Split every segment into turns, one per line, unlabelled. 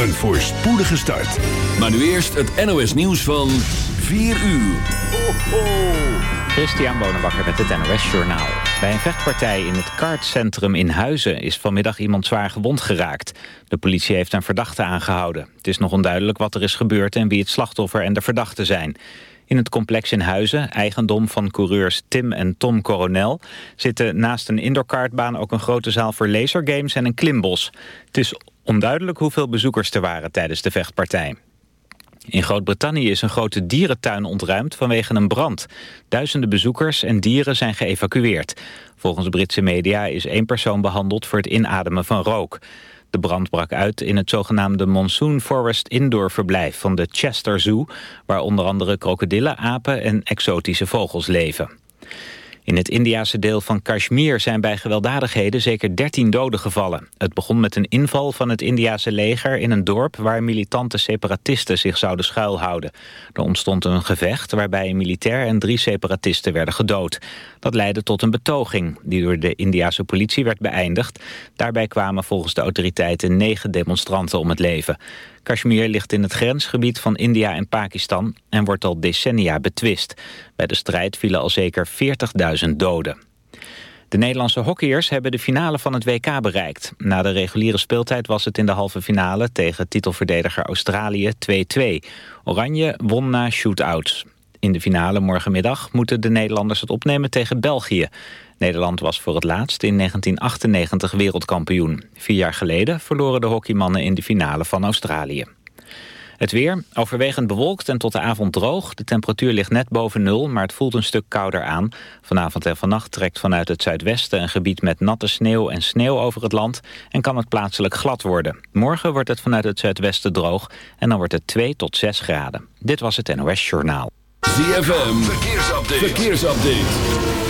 Een voorspoedige start.
Maar nu eerst het NOS nieuws van 4 uur. Ho, ho.
Christian Bonenbakker met het NOS Journaal. Bij een vechtpartij in het kartcentrum in Huizen is vanmiddag iemand zwaar gewond geraakt. De politie heeft een verdachte aangehouden. Het is nog onduidelijk wat er is gebeurd en wie het slachtoffer en de verdachte zijn. In het complex in Huizen, eigendom van coureurs Tim en Tom Coronel... zitten naast een indoorkartbaan ook een grote zaal voor lasergames en een klimbos. Het is onduidelijk hoeveel bezoekers er waren tijdens de vechtpartij. In Groot-Brittannië is een grote dierentuin ontruimd vanwege een brand. Duizenden bezoekers en dieren zijn geëvacueerd. Volgens Britse media is één persoon behandeld voor het inademen van rook. De brand brak uit in het zogenaamde Monsoon Forest Indoor verblijf van de Chester Zoo... waar onder andere krokodillen, apen en exotische vogels leven. In het Indiase deel van Kashmir zijn bij gewelddadigheden zeker 13 doden gevallen. Het begon met een inval van het Indiase leger in een dorp waar militante separatisten zich zouden schuilhouden. Er ontstond een gevecht waarbij een militair en drie separatisten werden gedood. Dat leidde tot een betoging die door de Indiase politie werd beëindigd. Daarbij kwamen volgens de autoriteiten negen demonstranten om het leven. Kashmir ligt in het grensgebied van India en Pakistan en wordt al decennia betwist. Bij de strijd vielen al zeker 40.000 doden. De Nederlandse hockeyers hebben de finale van het WK bereikt. Na de reguliere speeltijd was het in de halve finale tegen titelverdediger Australië 2-2. Oranje won na shootouts. In de finale morgenmiddag moeten de Nederlanders het opnemen tegen België. Nederland was voor het laatst in 1998 wereldkampioen. Vier jaar geleden verloren de hockeymannen in de finale van Australië. Het weer, overwegend bewolkt en tot de avond droog. De temperatuur ligt net boven nul, maar het voelt een stuk kouder aan. Vanavond en vannacht trekt vanuit het zuidwesten een gebied met natte sneeuw en sneeuw over het land... en kan het plaatselijk glad worden. Morgen wordt het vanuit het zuidwesten droog en dan wordt het 2 tot 6 graden. Dit was het NOS Journaal.
ZFM, verkeersupdate. verkeersupdate.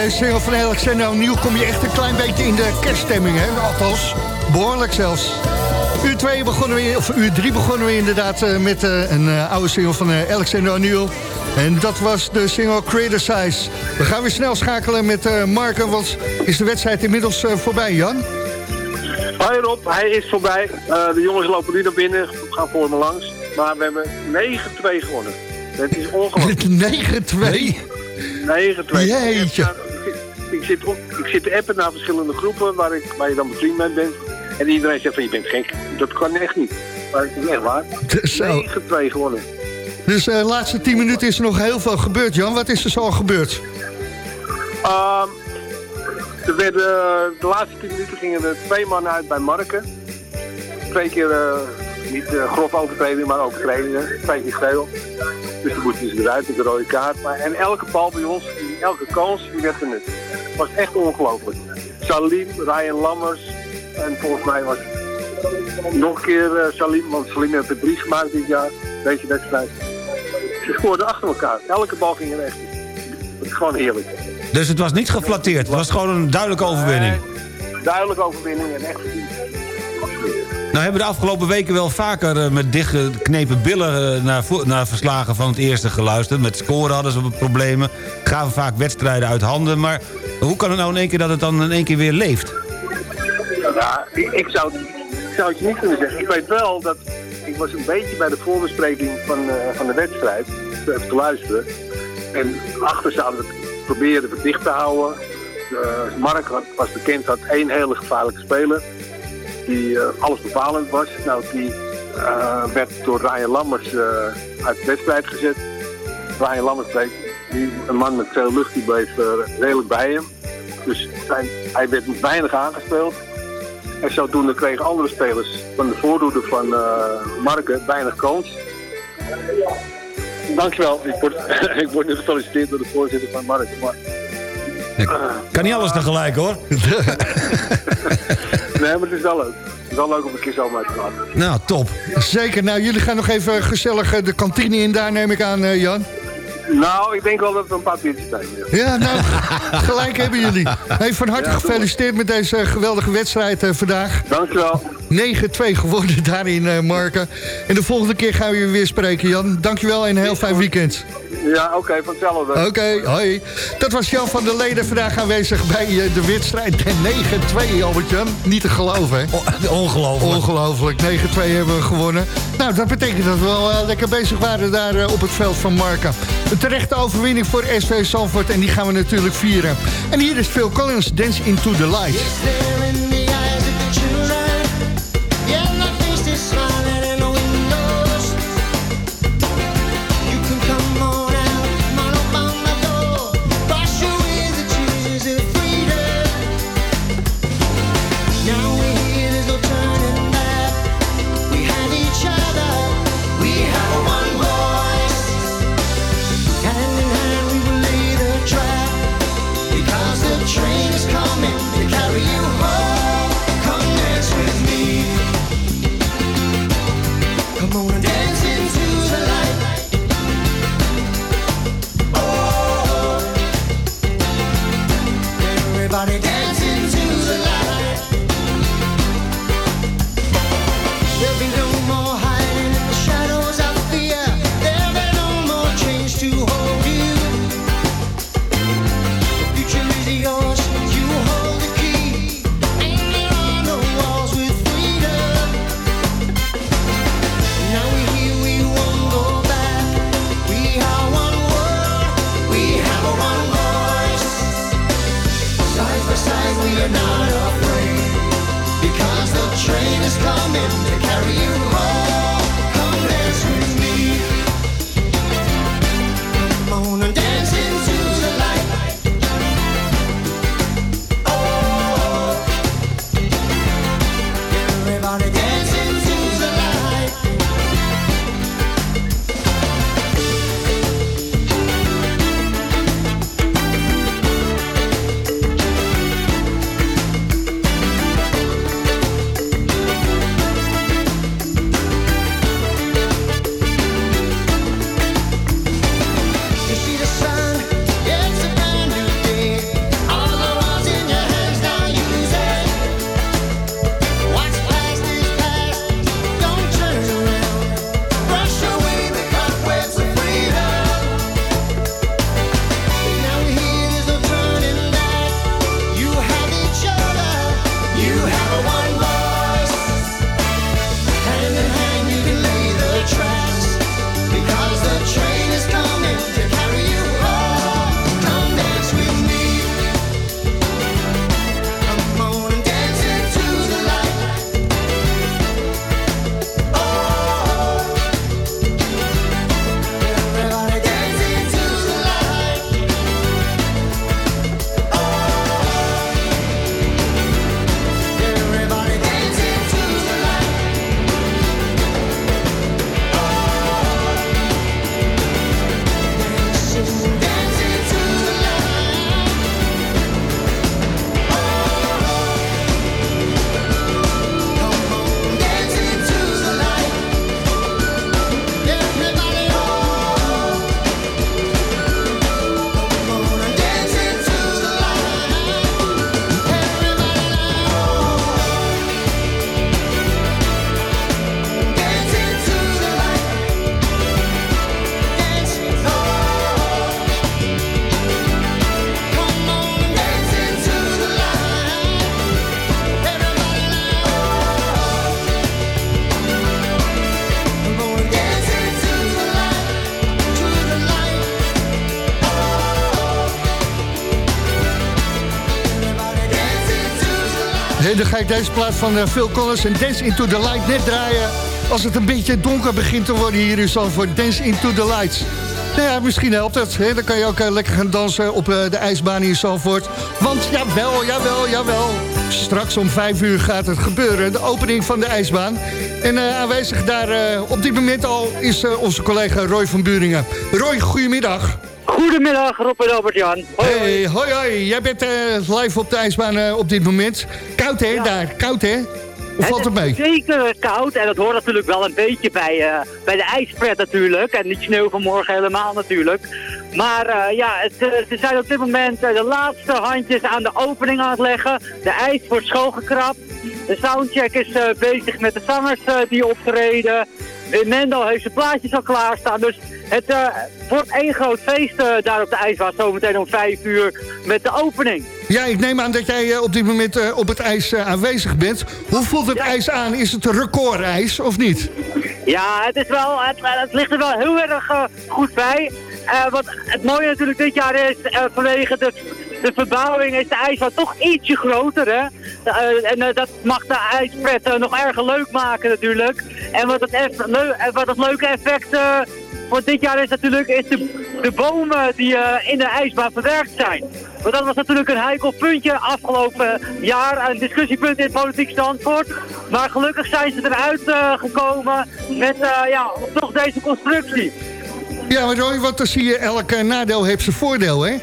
Deze single van Alexander O'Neill kom je echt een klein beetje in de kerststemming, hè? Althans, behoorlijk zelfs. Uur 2 begonnen we, of uur 3 begonnen we inderdaad eh, met eh, een eh, oude single van Alexander O'Neill. En dat was de single Criticize. We gaan weer snel schakelen met Marken, want is de wedstrijd inmiddels voorbij, Jan?
Hoi Rob, hij is voorbij. De jongens lopen nu naar binnen, gaan voor me langs. Maar we hebben 9-2 gewonnen. Het is ongelooflijk.
9-2.
9-2.
Jeetje.
Ik, zit op, ik zit te appen naar verschillende groepen waar, ik, waar je dan bevriend mee bent. En iedereen zegt van je bent gek. Dat kan echt niet. Maar het is echt waar.
Zo.
9-2 gewonnen.
Dus eh, de laatste 10 minuten is er nog heel veel gebeurd, Jan. Wat is er zo al gebeurd?
Ehm, er werden, de laatste 10 minuten gingen er twee mannen uit bij Marken. Twee keer, eh, niet eh, grof overtreding, maar overtredingen. Twee keer geel. Dus dan moesten ze eruit met de rode kaart. Maar, en elke bal bij ons, elke kans, die werd genut. Het was echt ongelooflijk. Salim, Ryan Lammers en volgens mij was het nog een keer eh, Salim, want Salim heeft er drie gemaakt dit jaar, deze wedstrijd. Ze scoorden achter elkaar. Elke bal ging er echt in. Het is gewoon heerlijk.
Dus het was niet geflatteerd. Het was gewoon een duidelijke overwinning.
Duidelijke overwinning en echt verdiend.
Nou hebben we de afgelopen weken wel vaker eh, met dichtgeknepen billen eh, naar, naar verslagen van het eerste geluisterd. Met scoren hadden ze problemen. Gaven vaak wedstrijden uit handen. Maar hoe kan het nou in één keer dat het dan in één keer weer leeft?
Ja, ik, zou, zou het je niet kunnen zeggen. Ik weet wel dat ik was een beetje bij de voorbespreking van, eh, van de wedstrijd. Even te luisteren. En achter zouden we het proberen het dicht te houden. Eh, Mark was bekend, had één hele gevaarlijke speler. Die eh, alles bepalend was. Nou, die eh, werd door Ryan Lammers eh, uit de wedstrijd gezet. Ryan Lammers bleef, die, een man met veel lucht, die bleef eh, redelijk bij hem. Dus zijn, hij werd weinig aangespeeld. En zodoende kregen andere spelers van de voordoede van eh Marken weinig kans. Dankjewel. Ik word, ik word nu gefeliciteerd door de voorzitter van Marken. Maar,
Kan niet alles tegelijk hoor.
nee, maar het is wel leuk. Het is wel leuk om een keer zo mee te gaan.
Nou, top.
Zeker. Nou, jullie gaan nog even gezellig eh, de kantine in daar, neem ik aan, eh, Jan.
Nou, ik denk wel dat we een paar biertjes zijn. Ja.
Ja, nou, gelijk hebben jullie. Hey, van harte
Ja,
gefeliciteerd met deze geweldige wedstrijd eh, vandaag.
Dankjewel.
9-2 geworden daarin, eh Marken. En de volgende keer gaan we je weer spreken, Jan. Dankjewel en een heel fijn weekend.
Ja, oké, van hetzelfde.
Oké, hoi. Dat was Jan van der Leden vandaag aanwezig bij eh, de wedstrijd 9-2, Albert-Jan. Niet te geloven, hè?
Ongelooflijk.
Ongelooflijk. 9-2 hebben we gewonnen. Nou, dat betekent dat we wel eh, lekker bezig waren daar op het veld van Marken. Een terechte overwinning voor SV Zandvoort en die gaan we natuurlijk vieren. En hier is Phil Collins, Dance Into the Light. Deze plaat van eh, Phil Collins en Dance Into The Light net draaien... als het een beetje donker begint te worden hier in Zandvoort. Dance Into The Lights. Nou ja, misschien helpt het. Hè? Dan kan je ook eh, lekker gaan dansen op eh, de ijsbaan in Zandvoort. Want jawel, jawel, jawel. Straks om vijf uur gaat het gebeuren. De opening van de ijsbaan. En aanwezig daar op dit moment al is onze collega Roy van Buringen. Roy, goedemiddag.
Goedemiddag, Rob en Albert-Jan. Hoi,
Hey, hoi, hoi. Jij bent live op de ijsbaan op dit moment. Koud, hè, daar? Koud, hè? Hoe valt het mee?
zeker koud en dat hoort natuurlijk wel een beetje bij, eh, bij de ijspret natuurlijk. En niet sneeuw van morgen helemaal natuurlijk. Maar eh, ja, het, eh, ze zijn op dit moment eh, de laatste handjes aan de opening aan het leggen. De ijs wordt schoongekrapt. De soundcheck is eh, bezig met de zangers eh, die optreden. Wim Mendel heeft zijn plaatjes al klaarstaan. Dus het eh, wordt één groot feest eh, daar op de ijsbaan. Zometeen om vijf uur met de opening.
Ja, ik neem aan dat jij eh, op dit moment eh, op het ijs eh, aanwezig bent. Hoe voelt het ijs aan? Is het recordijs of niet?
Ja, het, is wel, het, het ligt er wel heel erg eh, goed bij. Eh, wat het mooie natuurlijk dit jaar is, eh, vanwege de, de verbouwing is de ijsbaan toch ietsje groter. Hè? Eh, en eh, dat mag de ijspret eh, nog erg leuk maken natuurlijk. En wat het, wat leuke effect voor dit jaar is natuurlijk is de, de bomen die in de ijsbaan verwerkt zijn. Want dat was natuurlijk een heikel puntje afgelopen jaar, een discussiepunt in het politiek standpunt. Maar gelukkig zijn ze eruit eh, gekomen met ja, toch deze constructie.
Ja, maar Roy, want dan zie je elk nadeel heeft zijn voordeel, hè?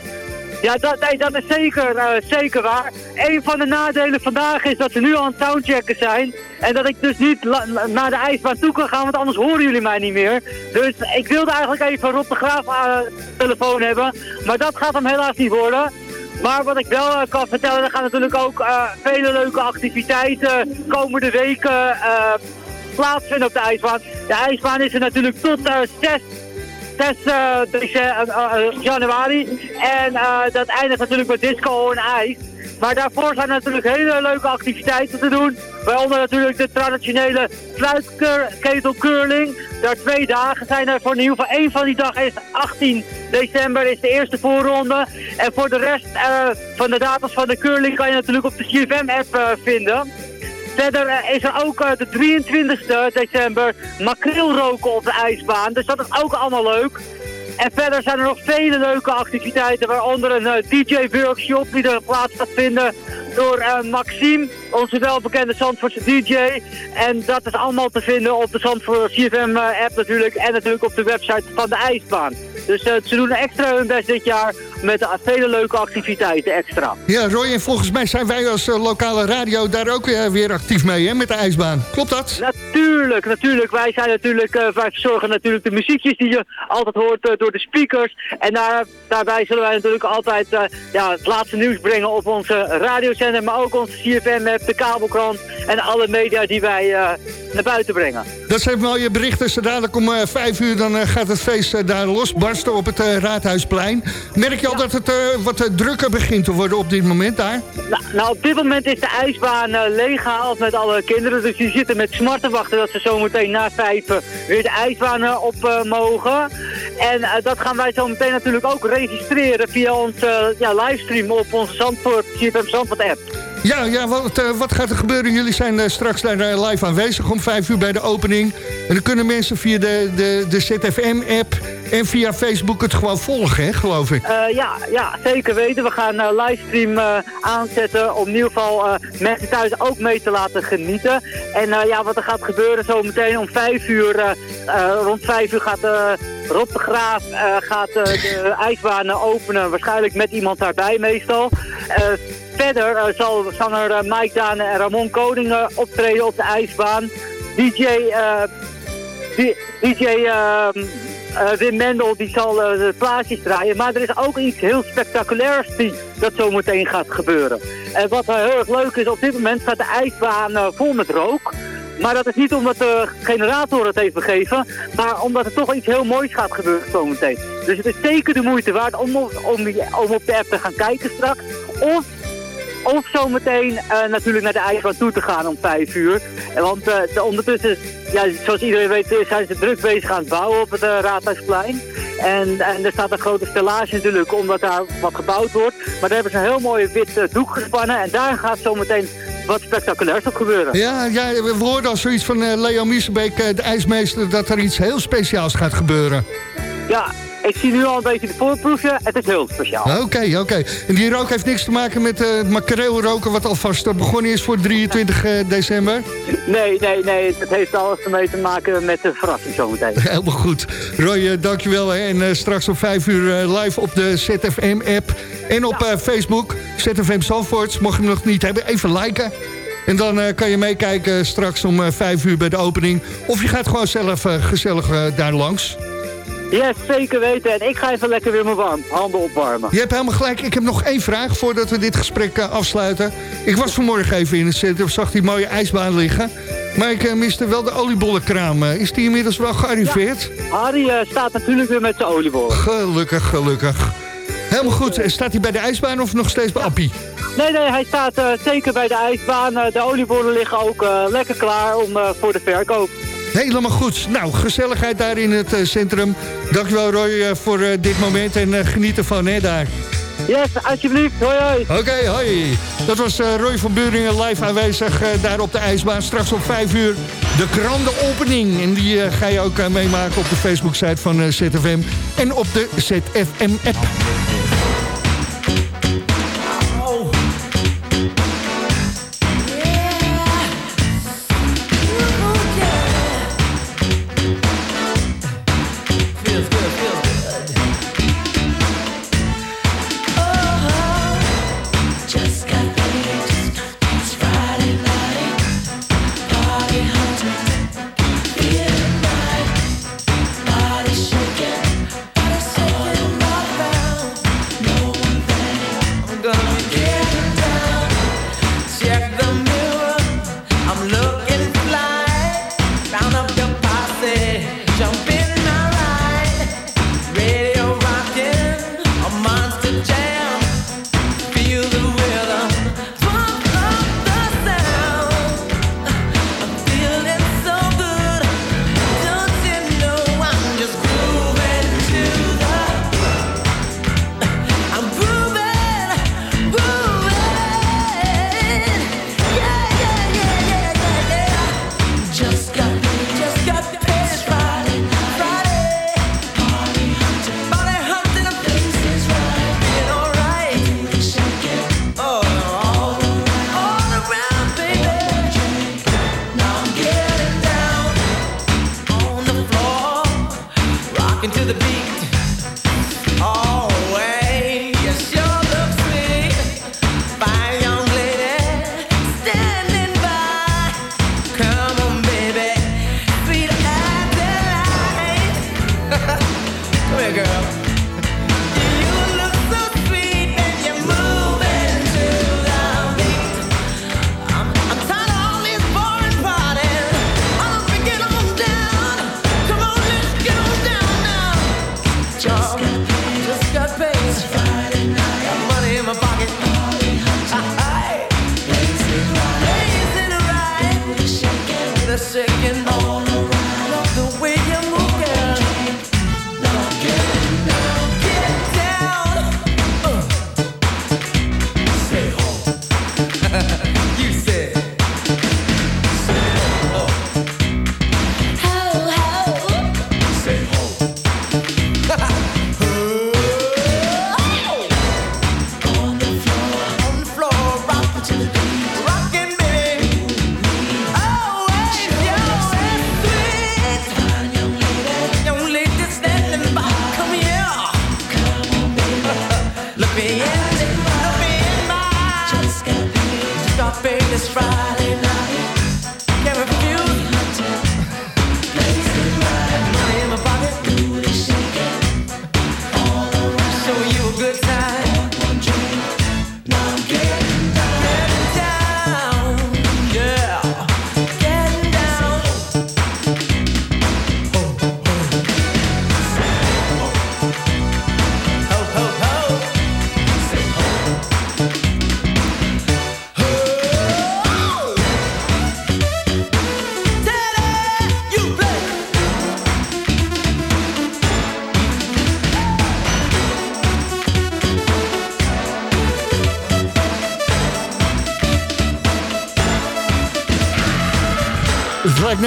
Ja, dat, dat is zeker, eh, zeker waar. Een van de nadelen vandaag is dat ze nu aan het soundchecken zijn. En dat ik dus niet naar de ijsbaan toe kan gaan, want anders horen jullie mij niet meer. Dus ik wilde eigenlijk even Rob de Graaf de telefoon hebben. Maar dat gaat hem helaas niet worden. Maar wat ik wel eh, kan vertellen, er gaan natuurlijk ook eh, vele leuke activiteiten komende weken plaatsvinden op de ijsbaan. De ijsbaan is er natuurlijk tot eh 6 6 eh, dece- eh, eh, januari. En eh, dat eindigt natuurlijk met disco en ijs. Maar daarvoor zijn natuurlijk hele leuke activiteiten te doen. Waaronder natuurlijk de traditionele fluitketel-curling. Daar twee dagen zijn er voor in ieder geval. één van die dagen is 18 december, is de eerste voorronde. En voor de rest eh, van de datums van de curling kan je natuurlijk op de CFM-app eh, vinden. Verder eh, is er ook eh, de 23e december makreel roken op de ijsbaan. Dus dat is ook allemaal leuk. En verder zijn er nog vele leuke activiteiten, waaronder een eh, DJ-workshop die er plaats gaat vinden door Maxime, onze welbekende Zandvoortse DJ. En dat is allemaal te vinden op de Zandvoort CFM-app natuurlijk en natuurlijk op de website van de ijsbaan. Dus ze doen extra hun best dit jaar met eh, vele leuke activiteiten extra.
Ja, Roy, en volgens mij zijn wij als eh, lokale radio daar ook weer, weer actief mee, hè, met de ijsbaan. Klopt dat?
Natuurlijk, natuurlijk. Wij zijn natuurlijk, eh, wij verzorgen natuurlijk de muziekjes die je altijd hoort eh, door de speakers. En daar, daarbij zullen wij natuurlijk altijd eh, ja, het laatste nieuws brengen op onze radiozender, maar ook onze CFM-app, de kabelkrant en alle media die wij eh, naar buiten brengen.
Dat zijn mooie berichten. Zo dadelijk om eh, vijf uur dan, eh, gaat het feest eh, daar losbarsten op het eh, Raadhuisplein. Merk je al dat het eh, wat eh, drukker begint te worden op dit moment daar?
Nou, nou, op dit moment is de ijsbaan eh, leeggehaald met alle kinderen. Dus die zitten met smart te wachten dat ze zometeen na vijf weer de ijsbaan op mogen. En dat gaan wij zo meteen natuurlijk ook registreren via onze ja, livestream op onze Zandvoort, CFM Zandvoort app.
Ja, ja wat, eh, wat gaat er gebeuren? Jullie zijn eh, straks daar eh, live aanwezig om vijf uur bij de opening. En dan kunnen mensen via de, de, de ZFM-app en via Facebook het gewoon volgen, hè, geloof ik.
Ja, ja, zeker weten. We gaan een livestream aanzetten om in ieder geval mensen thuis ook mee te laten genieten. En ja, wat er gaat gebeuren zometeen om vijf uur, rond vijf uur gaat Rob de Graaf gaat, de ijsbaan eh, openen. Waarschijnlijk met iemand daarbij meestal. Verder eh, zal zanger eh, Mike Daan en Ramon Koning eh, optreden op de ijsbaan. DJ... DJ ehm, eh, Wim Mendel die zal de plaatjes draaien. Maar er is ook iets heel spectaculairs die dat zo meteen gaat gebeuren. En wat heel erg leuk is, op dit moment staat de ijsbaan vol met rook. Maar dat is niet omdat de generator het heeft begeven, maar omdat er toch iets heel moois gaat gebeuren zometeen. Dus het is zeker de moeite waard om, om, om, op de app te gaan kijken straks. Of zometeen eh natuurlijk naar de ijsbaan toe te gaan om vijf uur. Want eh, de- ondertussen, ja, zoals iedereen weet, zijn ze druk bezig aan het bouwen op het eh, Raadhuisplein. En, en er staat een grote stellage natuurlijk, omdat daar wat gebouwd wordt. Maar daar hebben ze een heel mooie wit doek gespannen. En daar gaat zometeen wat spectaculairs gaat gebeuren.
Ja, ja, we hoorden al zoiets van Leo Miesenbeek, de ijsmeester... dat er iets heel speciaals gaat gebeuren.
Ja, ik zie nu al een beetje de voorproefje. Het is heel speciaal.
Oké, oké. En die rook heeft niks te maken met eh, het makreelroken... wat alvast eh, begonnen is voor 23 eh, december?
Nee, nee, nee. Het heeft alles ermee te maken met de verrassing zometeen.
Helemaal goed. Roy, dankjewel. Hè. En straks om 5 uur live op de ZFM-app en op Facebook. ZFM Zandvoort, mocht je hem nog niet hebben, even liken. En dan kan je meekijken straks om eh, 5 uur bij de opening. Of je gaat gewoon zelf gezellig daar langs.
Yes, zeker weten. En ik ga even lekker weer mijn handen opwarmen.
Je hebt helemaal gelijk. Ik heb nog één vraag voordat we dit gesprek eh, afsluiten. Ik was vanmorgen even in het centrum, zag die mooie ijsbaan liggen. Maar ik eh, miste wel de oliebollenkraam. Eh, is die inmiddels wel gearriveerd?
Harry eh, staat natuurlijk weer met zijn oliebollen.
Gelukkig, gelukkig. Helemaal goed. En Staat hij bij de ijsbaan of nog steeds bij Appie?
Nee, nee, hij staat zeker bij de ijsbaan. De oliebollen liggen ook lekker klaar om, voor de verkoop.
Helemaal goed. Nou, gezelligheid daar in het eh, centrum. Dankjewel Roy eh, voor eh, dit moment en eh, geniet ervan hè, daar.
Yes, alsjeblieft. Hoi, hoi.
Oké, hoi. Dat was Roy van Buringen live aanwezig daar op de ijsbaan. Straks om 5 uur de grande opening. En die ga je ook meemaken op de Facebook-site van ZFM en op de ZFM-app.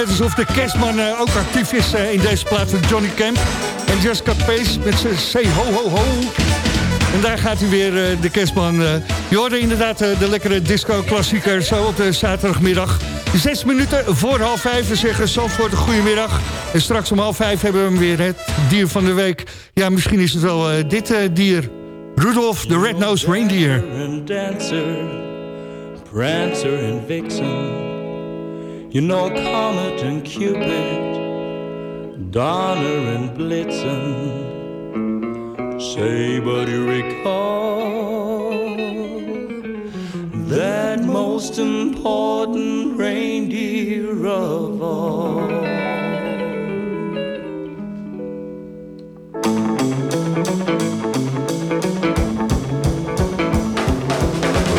Alsof de kerstman eh, ook actief is eh, in deze plaats van Johnny Camp. En Jessica Pace met zijn Say Ho Ho Ho. En daar gaat hij weer, eh, de kerstman. eh. je hoorde inderdaad eh, de lekkere disco-klassieker zo op de zaterdagmiddag. Zes minuten voor half vijf. We zeggen Zandvoort een goedemiddag. En straks om half vijf hebben we hem weer, het dier van de week. Ja, misschien is het wel eh, dit eh, dier. Rudolph the Red-Nosed Reindeer.
Dancer, Prancer and Vixen. You know Comet and Cupid, Donner and Blitzen. Say, but you recall that most important reindeer of all.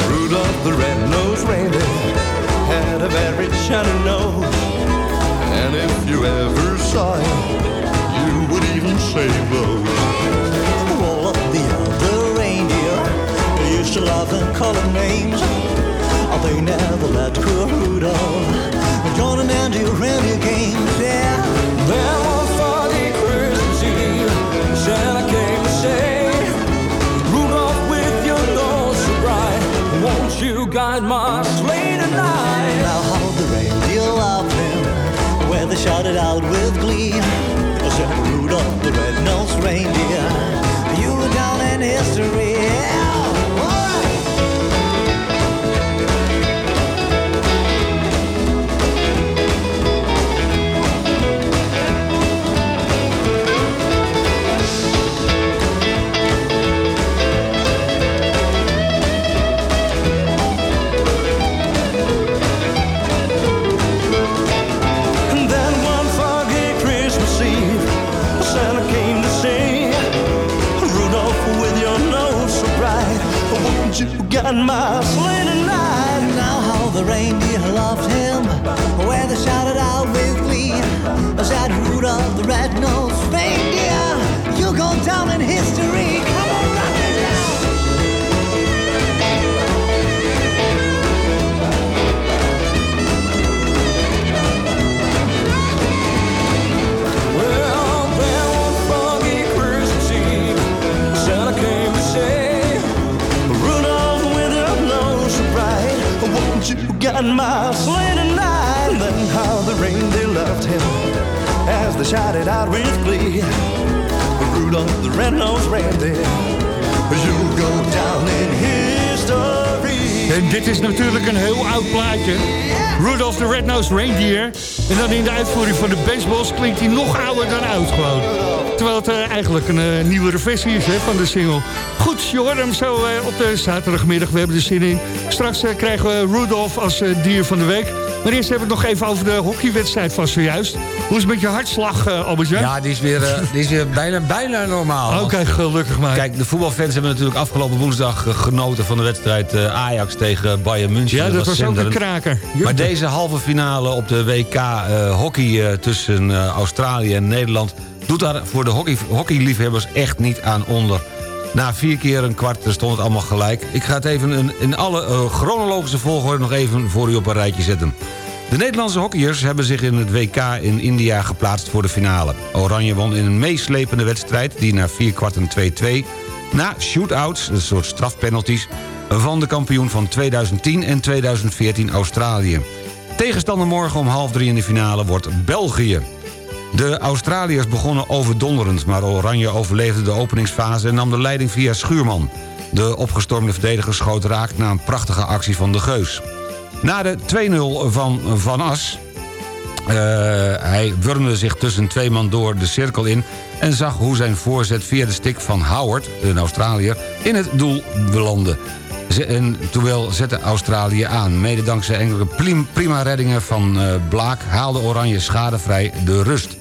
Rudolph the red-nosed reindeer had a very shiny nose. And if you ever saw him, you would even say those.
All of the other reindeer used to love and call him names. Oh, they never let poor Rudolph join Andy reindeer games. Yeah.
Then you guide my sleigh tonight?
Now how the reindeer loved him when they shouted out with glee. Said Rudolph the red-nosed reindeer, you were down in history.
You guide my sleigh tonight?
Now how the reindeer loved him when they shouted out with glee. Said Rudolph the red-nosed reindeer, you go down in history. Come on,
you guide my sleigh tonight? Then how the reindeer loved him as they shouted out with glee. Rudolph, the red-nosed reindeer, you'll
En dit is natuurlijk een heel oud plaatje. Rudolph the Red-Nosed Reindeer. En dan in de uitvoering van de baseballs klinkt hij nog ouder dan oud gewoon. Terwijl het eh, eigenlijk een eh, nieuwere versie is hè, van de single. Goed, je hoort hem zo eh, op de zaterdagmiddag. We hebben er zin in. Straks krijgen we Rudolph als dier van de week. Maar eerst hebben we het nog even over de hockeywedstrijd van zojuist. Hoe is het met je hartslag, Albert-Jan?
Ja, die is weer, eh, die is weer bijna, bijna normaal.
Oké, gelukkig maar.
Kijk, de voetbalfans hebben natuurlijk afgelopen woensdag eh, genoten... van de wedstrijd Ajax tegen Bayern München.
Ja, dat was ook een kraker.
Maar deze halve finale op de WK hockey tussen Australië en Nederland... doet daar voor de hockey, hockeyliefhebbers echt niet aan onder. Na vier keer een kwart stond het allemaal gelijk. Ik ga het even in, alle eh, chronologische volgorde nog even voor u op een rijtje zetten. De Nederlandse hockeyers hebben zich in het WK in India geplaatst voor de finale. Oranje won in een meeslepende wedstrijd die na vier kwarten 2-2... na shootouts, een soort strafpenalties... van de kampioen van 2010 en 2014 Australië. Tegenstander morgen om half drie in de finale wordt België. De Australiërs begonnen overdonderend... maar Oranje overleefde de openingsfase en nam de leiding via Schuurman. De opgestormde verdediger schoot raak na een prachtige actie van de Geus. Na de 2-0 van Van As... eh, hij wurmde zich tussen twee man door de cirkel in... en zag hoe zijn voorzet via de stick van Howard, een Australiër... in het doel belandde. Terwijl zette Australië aan. Mede dankzij enkele prima reddingen van eh, Blaak... haalde Oranje schadevrij de rust.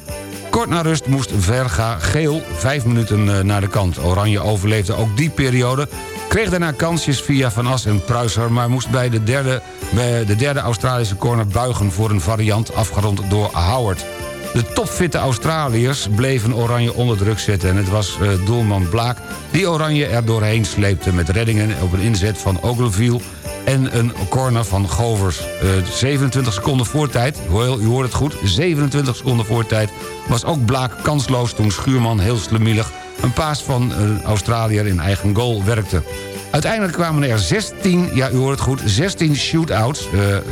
Kort na rust moest Verga geel vijf minuten eh, naar de kant. Oranje overleefde ook die periode. Kreeg daarna kansjes via Van As en Pruiser... maar moest bij de derde, bij de derde Australische corner buigen voor een variant... afgerond door Howard. De topfitte Australiërs bleven Oranje onder druk zetten... en het was eh, doelman Blaak die Oranje er doorheen sleepte... met reddingen op een inzet van Ogilvie en een corner van Govers. Eh, 27 seconden voortijd, u hoort het goed... 27 seconden voortijd was ook Blaak kansloos... toen Schuurman heel slemielig een paas van een Australiër in eigen goal werkte. Uiteindelijk kwamen er 16, ja u hoort het goed, 16 shootouts... eh, eh,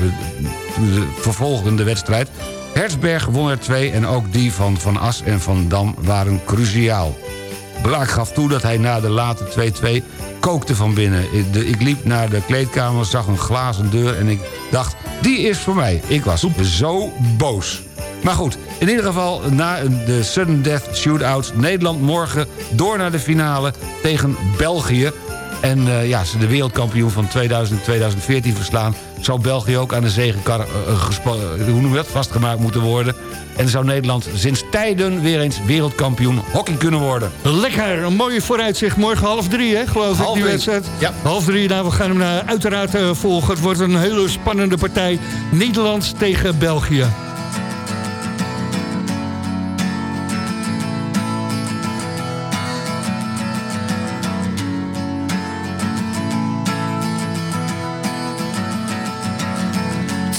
de vervolgende wedstrijd. Herzberg won er twee en ook die van Van As en Van Dam waren cruciaal. Blaak gaf toe dat hij na de late 2-2 kookte van binnen. Ik, liep naar de kleedkamer, zag een glazen deur en ik dacht... die is voor mij. Ik was zo boos. Maar goed, in ieder geval na de sudden death shootouts... Nederland morgen door naar de finale tegen België. En eh, ja, ze de wereldkampioen van 2000 2014 verslaan... zou België ook aan de zegenkar eh, eh, eh, hoe noem je dat, vastgemaakt moeten worden. En zou Nederland sinds tijden weer eens wereldkampioen hockey kunnen worden.
Lekker, een mooie vooruitzicht. Morgen half drie, hè, geloof ik,
Half
die
drie.
wedstrijd.
Ja.
Half drie, nou, we gaan hem uiteraard volgen. Het wordt een hele spannende partij. Nederland tegen België.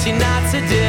naughty not
today.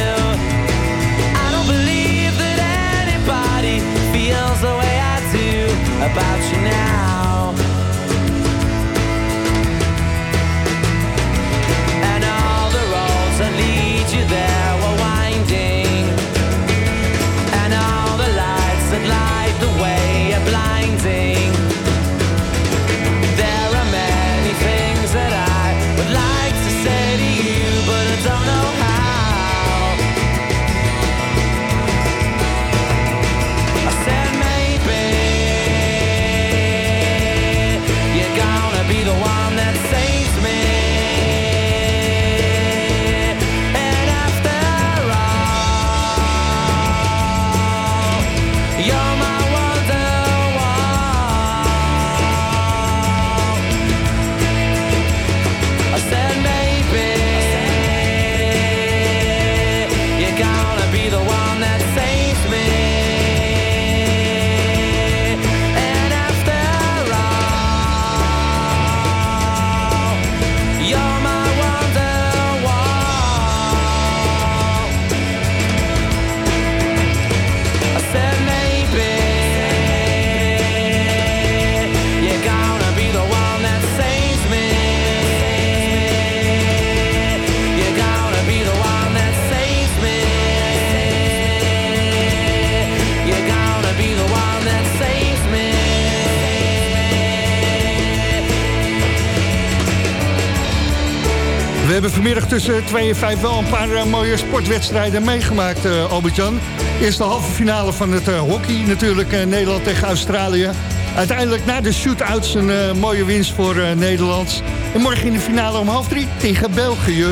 Vanmiddag tussen 2 en 5 wel een paar eh, mooie sportwedstrijden meegemaakt, eh Albert-Jan. Eerste halve finale van het eh, hockey natuurlijk, Nederland tegen Australië.
uiteindelijk na de shootouts een mooie winst voor Nederland. En morgen in de finale om half drie tegen België.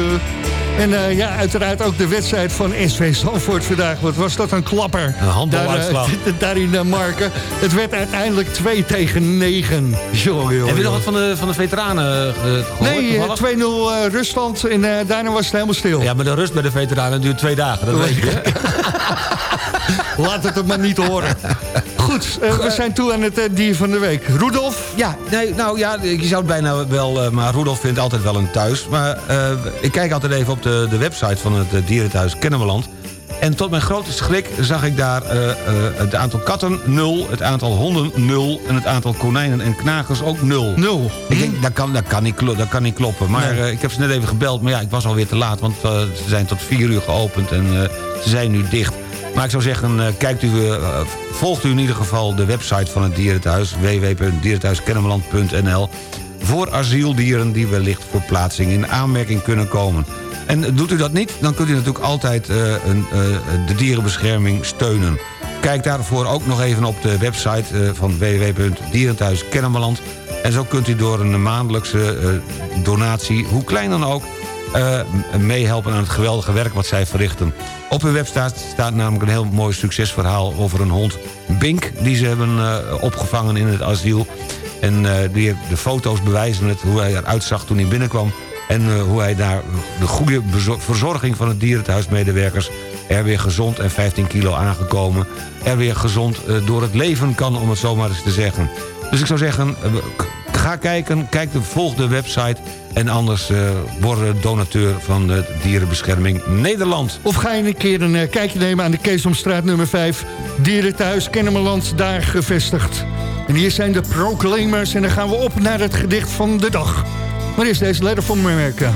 En eh, ja, uiteraard ook de wedstrijd van SV Zandvoort vandaag. Wat was dat een klapper.
Een handbaluitslag.
Daar, eh, daar in eh, Marken. Het werd uiteindelijk 2 tegen 9. Jongen, jongen,
Heb je nog wat van de, van de veteranen eh, gehoord?
Nee, eh,
toevallig?
2-0 eh, Rusland en daarna was het helemaal stil.
Ja, maar de rust bij de veteranen duurt twee dagen, dat weet je.
Laat het het maar niet horen. Goed, eh, we zijn toe aan het eh, dier van de week. Rudolf?
Ja, nee, nou ja, je zou het bijna wel... eh, maar Rudolf vindt altijd wel een thuis. Maar eh, ik kijk altijd even op de, de website van het dierenthuis Kennemerland. En tot mijn grote schrik zag ik daar eh, eh, het aantal katten nul... het aantal honden nul en het aantal konijnen en knagers ook nul.
Nul?
Ik denk, dat kan, dat kan, niet, dat kan niet kloppen. Maar eh, ik heb ze net even gebeld, maar ja, ik was alweer te laat... want ze zijn tot vier uur geopend en eh, ze zijn nu dicht. Maar ik zou zeggen, eh, kijkt u, eh, volgt u in ieder geval de website van het dierenthuis... www.dierenthuiskennemerland.nl voor asieldieren die wellicht voor plaatsing in aanmerking kunnen komen. En doet u dat niet, dan kunt u natuurlijk altijd eh, een, de dierenbescherming steunen. Kijk daarvoor ook nog even op de website van www.dierenthuiskennemerland. En zo kunt u door een maandelijkse donatie, hoe klein dan ook... eh, meehelpen aan het geweldige werk wat zij verrichten. Op hun website staat namelijk een heel mooi succesverhaal... over een hond, Bink, die ze hebben eh, opgevangen in het asiel. En eh, die, de foto's bewijzen het, hoe hij eruit zag toen hij binnenkwam... en hoe hij daar de goede verzorging van het dierenthuismedewerkers... er weer gezond en 15 kilo aangekomen... er weer gezond door het leven kan, om het zo maar eens te zeggen. Dus ik zou zeggen, ga kijken, kijk de, volg de website... en anders eh word donateur van de Dierenbescherming Nederland.
Of ga je een keer een eh, kijkje nemen aan de Keesomstraat nummer 5. Dierenthuis Kennemerland, daar gevestigd. En hier zijn de proclaimers en dan gaan we op naar het gedicht van de dag. Maar is deze letter van merken?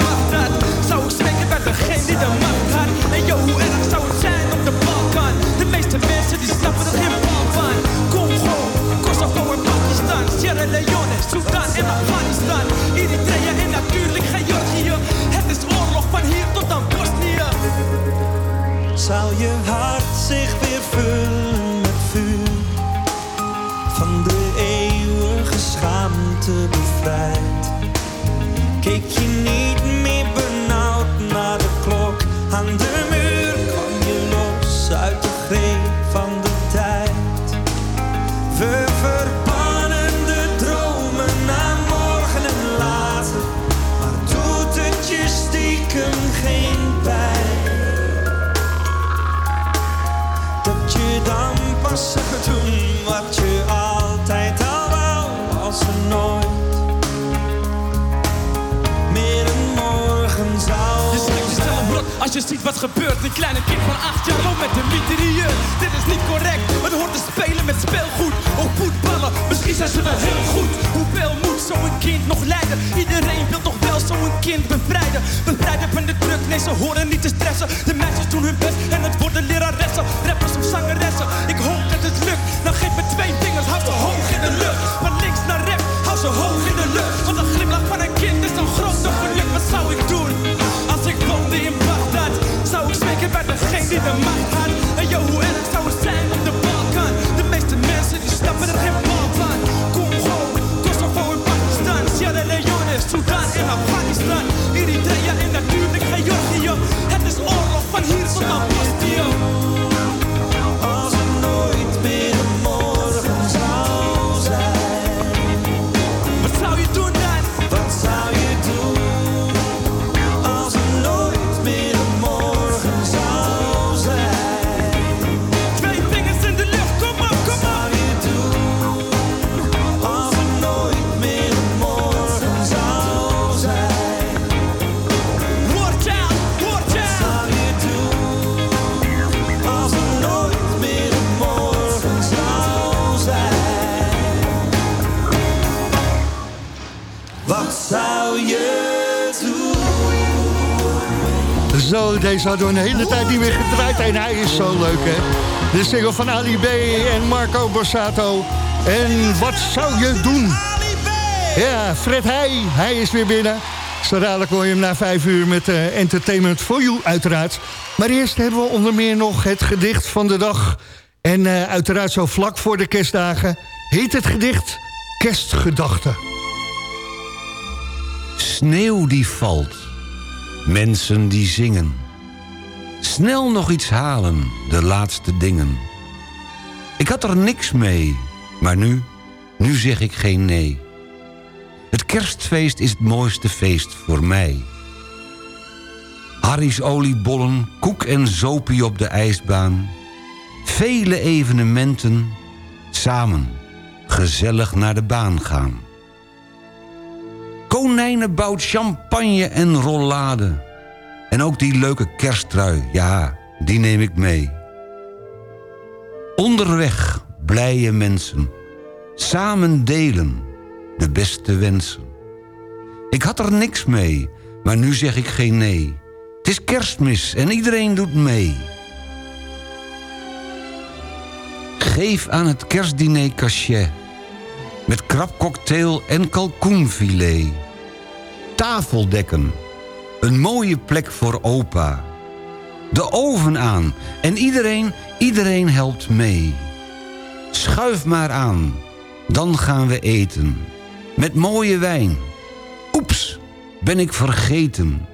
je hart zich weer vullen met vuur. Van de eeuwige schaamte bevrijd. Keek je niet meer benauwd naar de klok. Aan de muur Kwam je los uit de als
je ziet wat gebeurt Een kleine kind van acht jaar loopt met een mitrailleur Dit is niet correct, het hoort te spelen met speelgoed. Ook voetballen, misschien zijn ze wel heel goed. Hoeveel moet zo'n kind nog leiden? Iedereen wil toch wel zo'n kind bevrijden. Bevrijden van de druk, nee ze horen niet te stressen. De meisjes doen hun best en het worden leraressen. Rappers of zangeressen, ik hoop dat het lukt. Dan geef me twee vingers, hou ze hoog bij degene die
deze hadden we een hele tijd niet meer gedraaid. En hij is zo leuk, hè? De single van Ali B en Marco Borsato. En wat zou je doen? Ja, Fred Heij, hij is weer binnen. Zo dadelijk hoor je hem na vijf uur met eh, Entertainment for You, uiteraard. Maar eerst hebben we onder meer nog het gedicht van de dag. En eh, uiteraard zo vlak voor de kerstdagen heet het gedicht Kerstgedachten.
Sneeuw die valt. Mensen die zingen. Snel nog iets halen, de laatste dingen. Ik had er niks mee, maar nu, nu zeg ik geen nee. Het kerstfeest is het mooiste feest voor mij. Harry's oliebollen, koek en zopie op de ijsbaan. Vele evenementen, samen, gezellig naar de baan gaan. Konijnen bouwt champagne en rollade. En ook die leuke kersttrui, ja, die neem ik mee. Onderweg, blije mensen. Samen delen, de beste wensen. Ik had er niks mee, maar nu zeg ik geen nee. Het is kerstmis en iedereen doet mee. Geef aan het kerstdiner cachet. Met krabcocktail en kalkoenfilet. Tafeldekken. Een mooie plek voor opa. De oven aan en iedereen, iedereen helpt mee. Schuif maar aan, dan gaan we eten. Met mooie wijn. Oeps, ben ik vergeten.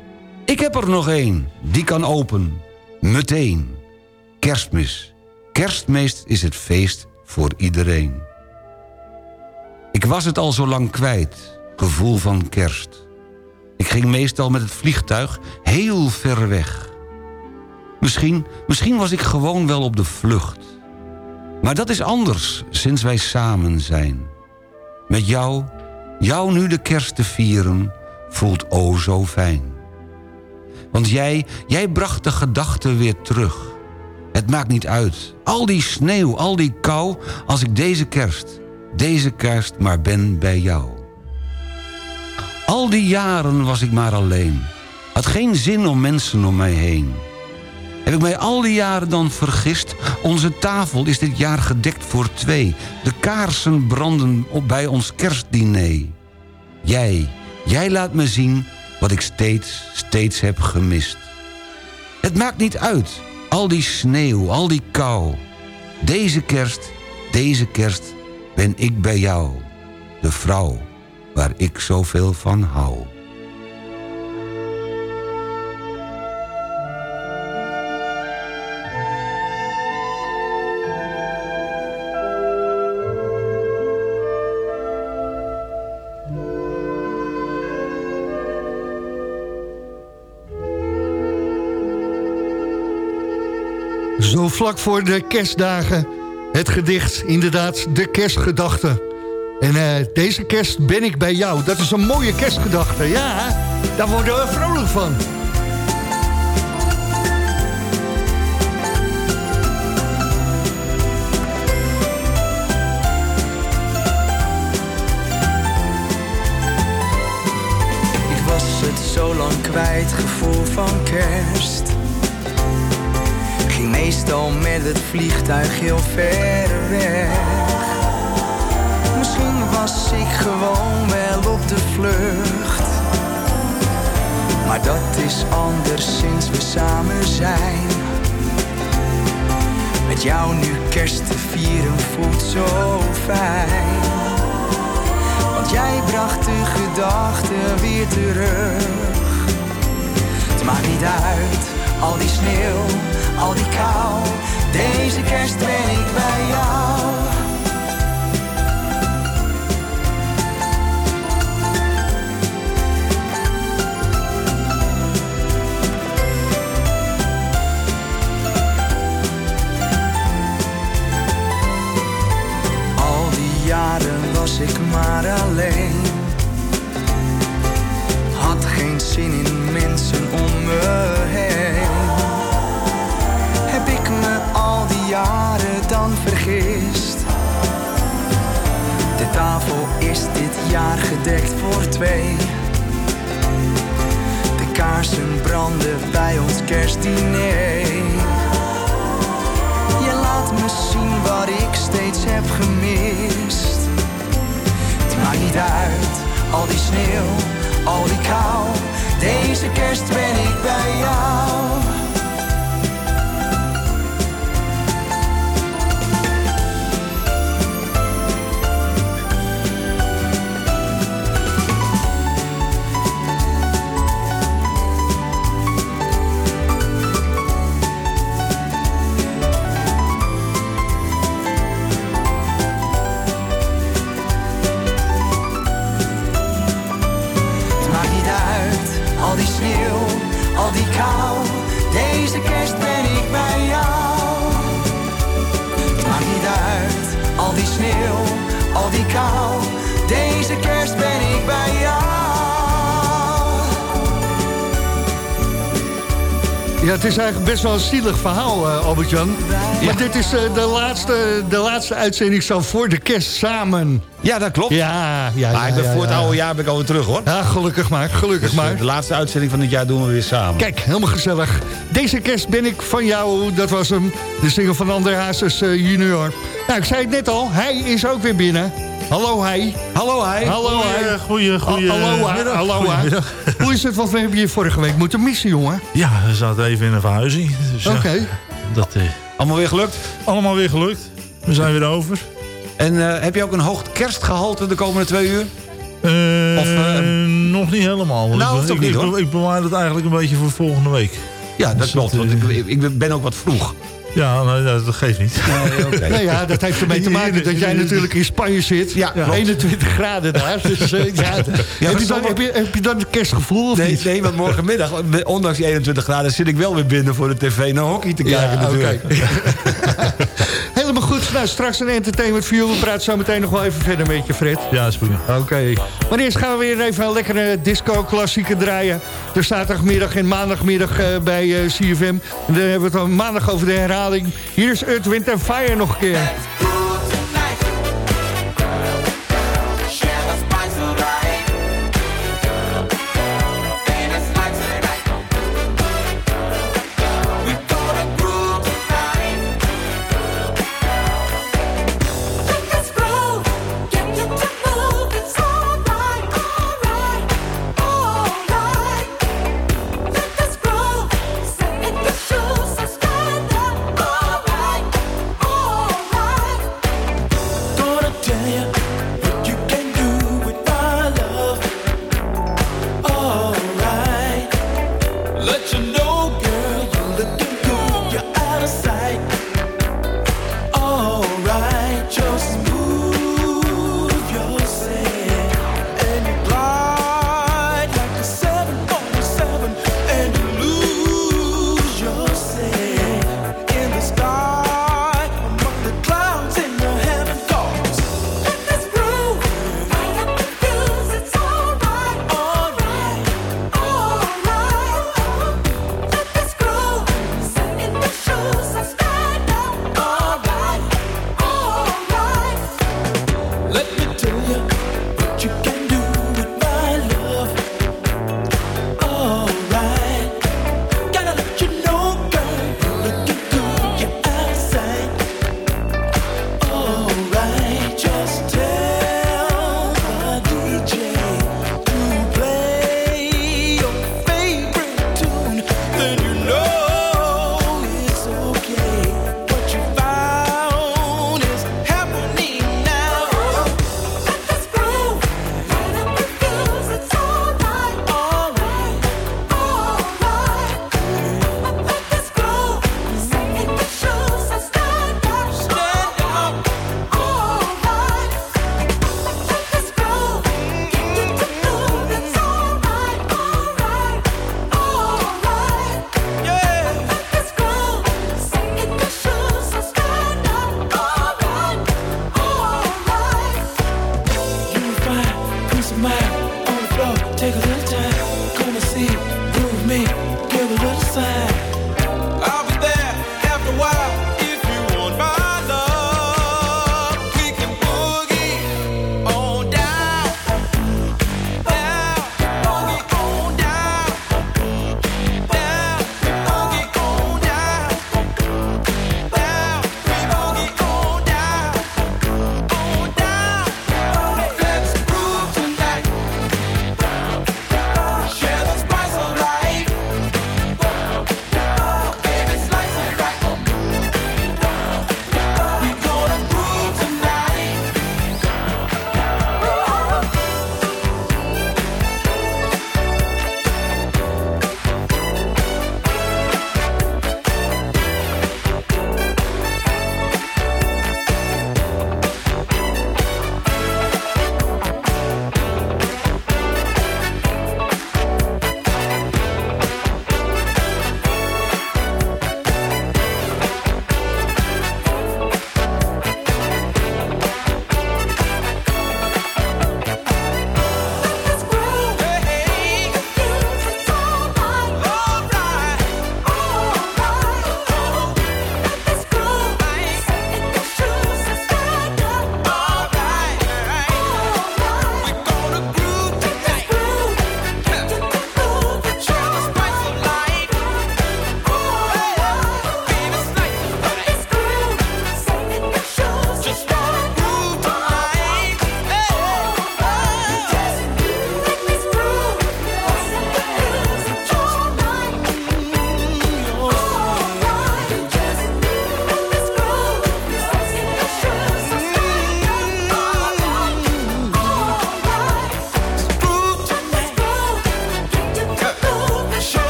Ik heb er nog één, die kan open. Meteen. Kerstmis. Kerstmeest is het feest voor iedereen. Ik was het al zo lang kwijt, gevoel van kerst. Ik ging meestal met het vliegtuig heel ver weg. Misschien, misschien was ik gewoon wel op de vlucht. Maar dat is anders sinds wij samen zijn. Met jou, jou nu de kerst te vieren, voelt o zo fijn. Want jij, jij bracht de gedachten weer terug. Het maakt niet uit. Al die sneeuw, al die kou, als ik deze kerst, deze kerst maar ben bij jou. Al die jaren was ik maar alleen. Had geen zin om mensen om mij heen. Heb ik mij al die jaren dan vergist? Onze tafel is dit jaar gedekt voor twee. De kaarsen branden op bij ons kerstdiner. Jij, jij laat me zien wat ik steeds, steeds heb gemist. Het maakt niet uit, al die sneeuw, al die kou. Deze kerst, deze kerst ben ik bij jou. De vrouw waar ik zoveel van hou.
Zo vlak voor de kerstdagen. Het gedicht, inderdaad, de kerstgedachte. En eh, deze kerst ben ik bij jou. Dat is een mooie kerstgedachte. Ja, daar worden we vrolijk van.
Ik was het zo lang kwijt, gevoel van kerst. Ging meestal met het vliegtuig heel ver weg. Was ik gewoon wel op de vlucht. Maar dat is anders sinds we samen zijn. Met jou nu kerst te vieren voelt zo fijn. Want jij bracht de gedachten weer terug. Het maakt niet uit, al die sneeuw, al die kou. Deze kerst ben ik bij jou. Maar alleen. Had geen zin in mensen om me heen. Heb ik me al die jaren dan vergist? De tafel is dit jaar gedekt voor twee. De kaarsen branden bij ons kerstdiner. Je laat me zien wat ik steeds heb gemist. Maakt niet uit, al die sneeuw, al die kou. Deze kerst ben ik bij jou.
Best wel een zielig verhaal, eh, Albert-Jan. Maar dit is eh, de, laatste, de laatste uitzending zo voor de kerst samen.
Ja, dat klopt.
Ja, ja,
Maar
ja,
ik ben
ja,
voor het oude jaar ben ik alweer terug, hoor.
Ja, gelukkig maar, gelukkig
Dus, eh,
maar.
de laatste uitzending van dit jaar doen we weer samen.
Kijk, helemaal gezellig. Deze kerst ben ik van jou, dat was hem. De single van André Hazes junior. Nou, ik zei het net al, hij is ook weer binnen. Hallo hij.
Hallo hij.
Hallo hij.
Goeie, goeie,
Hallo hij. Hallo. Hoe is het, want we hebben je vorige week moeten missen, jongen.
Ja, we zaten even in een verhuizing. Dus, ja,
Oké.
dat, eh,
Allemaal weer gelukt?
allemaal weer gelukt. We zijn weer over.
En eh, heb je ook een hoog kerstgehalte de komende twee uur?
Eh,
Of, eh,
nog niet helemaal.
Nou,
ik,
hoeft ook
ik,
niet, hoor.
ik bewaar het eigenlijk een beetje voor volgende week.
Ja, dat
Dus
klopt. Want
eh,
ik, ik ben ook wat vroeg.
Ja, nou, dat dat geeft niet.
Nou ja, dat heeft ermee te maken dat jij natuurlijk in Spanje zit.
Ja, klopt.
21 graden daar. Dus, eh, ja, heb, je dan, heb, je, heb je dan een kerstgevoel of
Nee,
niet?
nee, want morgenmiddag, ondanks die 21 graden... zit ik wel weer binnen voor de tv naar hockey te kijken
Ja,
natuurlijk.
goed. Nou, straks een entertainment voor We praten zo meteen nog wel even verder met je, Fred.
Ja, is goed.
Oké. Maar eerst gaan we weer even een lekkere disco-klassieker draaien. De zaterdagmiddag en maandagmiddag eh, bij eh, CFM. En dan hebben we het dan maandag over de herhaling. Hier is Earth, Wind Fire nog een keer.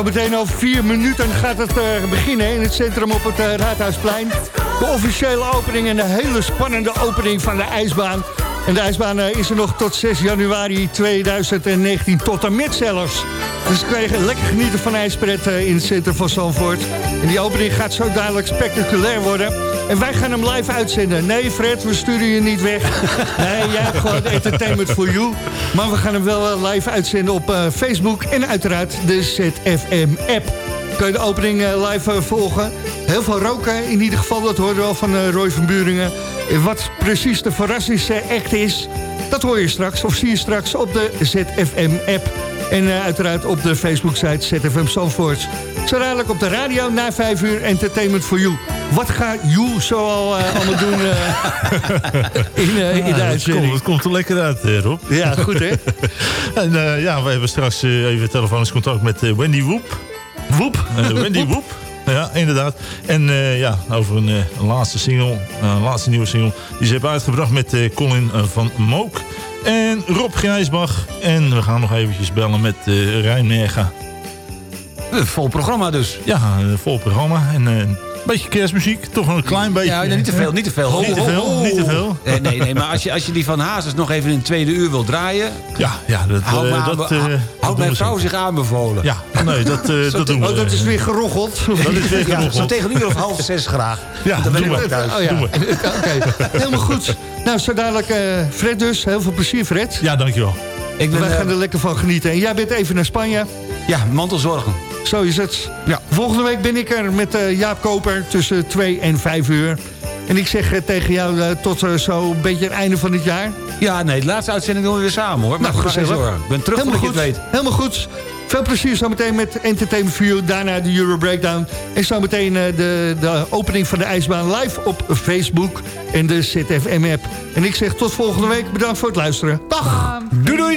Zometeen over vier minuten gaat het eh, beginnen in het centrum op het eh, Raadhuisplein. De officiële opening en een hele spannende opening van de ijsbaan. En de ijsbaan eh, is er nog tot 6 januari 2019 tot en met zelfs. Dus je lekker genieten van ijspret in het centrum van Zandvoort. En die opening gaat zo dadelijk spectaculair worden. En wij gaan hem live uitzenden. Nee Fred, we sturen je niet weg. Nee, jij hebt gewoon entertainment for you. Maar we gaan hem wel eh, live uitzenden op eh, Facebook en uiteraard de ZFM-app. Kun je de opening eh, live volgen. Heel veel roken in ieder geval, dat hoorde wel van eh, Roy van Buringen. En wat precies de verrassingsact is, dat hoor je straks. Of zie je straks op de ZFM-app. En uiteraard op de Facebook-site ZFM Zandvoort. Zo dadelijk op de radio na 5 uur Entertainment for You. Wat gaat You zo al eh, allemaal doen eh, in, eh, in
Ja,
de
het,
uitzending?
komt, het komt er lekker uit, Rob.
Ja, goed hè?
en ja, we hebben straks even telefonisch contact met Wendy Woep. Woep? Wendy Woep. Ja, inderdaad. En ja, over een, een laatste single, een laatste nieuwe single... die ze hebben uitgebracht met Colin van Mook en Rob Grijsbach. En we gaan nog eventjes bellen met Rijn Merga.
Vol programma dus.
Ja, een vol programma. En eh, een beetje kerstmuziek. Toch een klein beetje.
Ja, nee, niet te veel, niet te veel. Ho,
Niet te
ho,
veel,
ho.
niet te veel.
Nee, nee, nee maar als je, als je die van Hazes nog even in het tweede uur wil draaien...
Ja, ja dat,
Houd,
eh,
aan-
dat, eh,
hou-
dat
houdt
doen
mijn vrouw zich aanbevolen.
Ja, nee, dat, eh, dat doen we.
Oh, dat is weer geroggeld.
Dat is weer
Ja, zo tegen een uur of half zes graag.
Ja,
dan ben ik
doen we.
thuis.
Oh ja,
Doen
oké. Helemaal goed. Nou, zo dadelijk eh, Fred dus. Heel veel plezier, Fred.
Ja, dankjewel.
Ik ben,
Wij
eh,
gaan er lekker van genieten. En jij bent even naar Spanje.
ja, mantelzorgen.
Zo is het.
Ja.
Volgende week ben ik er met eh, Jaap Koper tussen 2 en 5 uur. En ik zeg eh, tegen jou eh, tot eh, zo een beetje het einde van het jaar.
Ja, nee, de laatste uitzending doen we weer samen hoor. Maar
Nou, gezellig.
Ik ben terug
Helemaal
voordat je het
goed.
weet.
Helemaal goed. Veel plezier zometeen met Entertainment You. Daarna de Euro Breakdown. En zometeen eh, de, de opening van de ijsbaan live op Facebook en de ZFM-app. En ik zeg tot volgende week. Bedankt voor het luisteren. Dag!
Doei doei!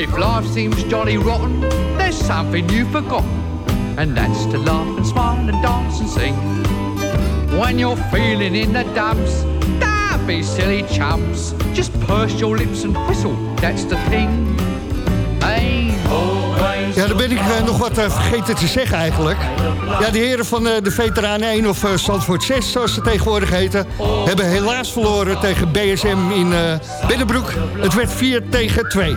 If life seems jolly rotten, there's something you've forgotten, and that's to laugh and smile and dance and sing. When you're feeling in the dumps, don't be silly chumps. Just purse your lips and whistle, that's the thing. Hey.
Ja, dan ben ik eh, nog wat eh, vergeten te zeggen eigenlijk. Ja, de heren van eh, de Veteranen 1 of Zandvoort 6, zoals ze tegenwoordig heten... hebben helaas verloren tegen BSM in Binnenbroek. Het werd 4 tegen 2.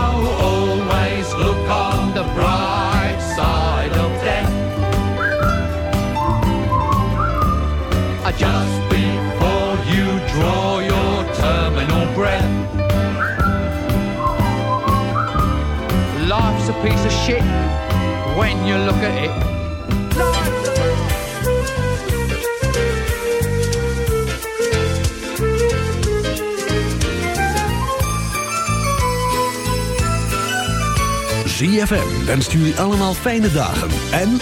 shit when you look at it.
ZFM wenst jullie allemaal fijne dagen en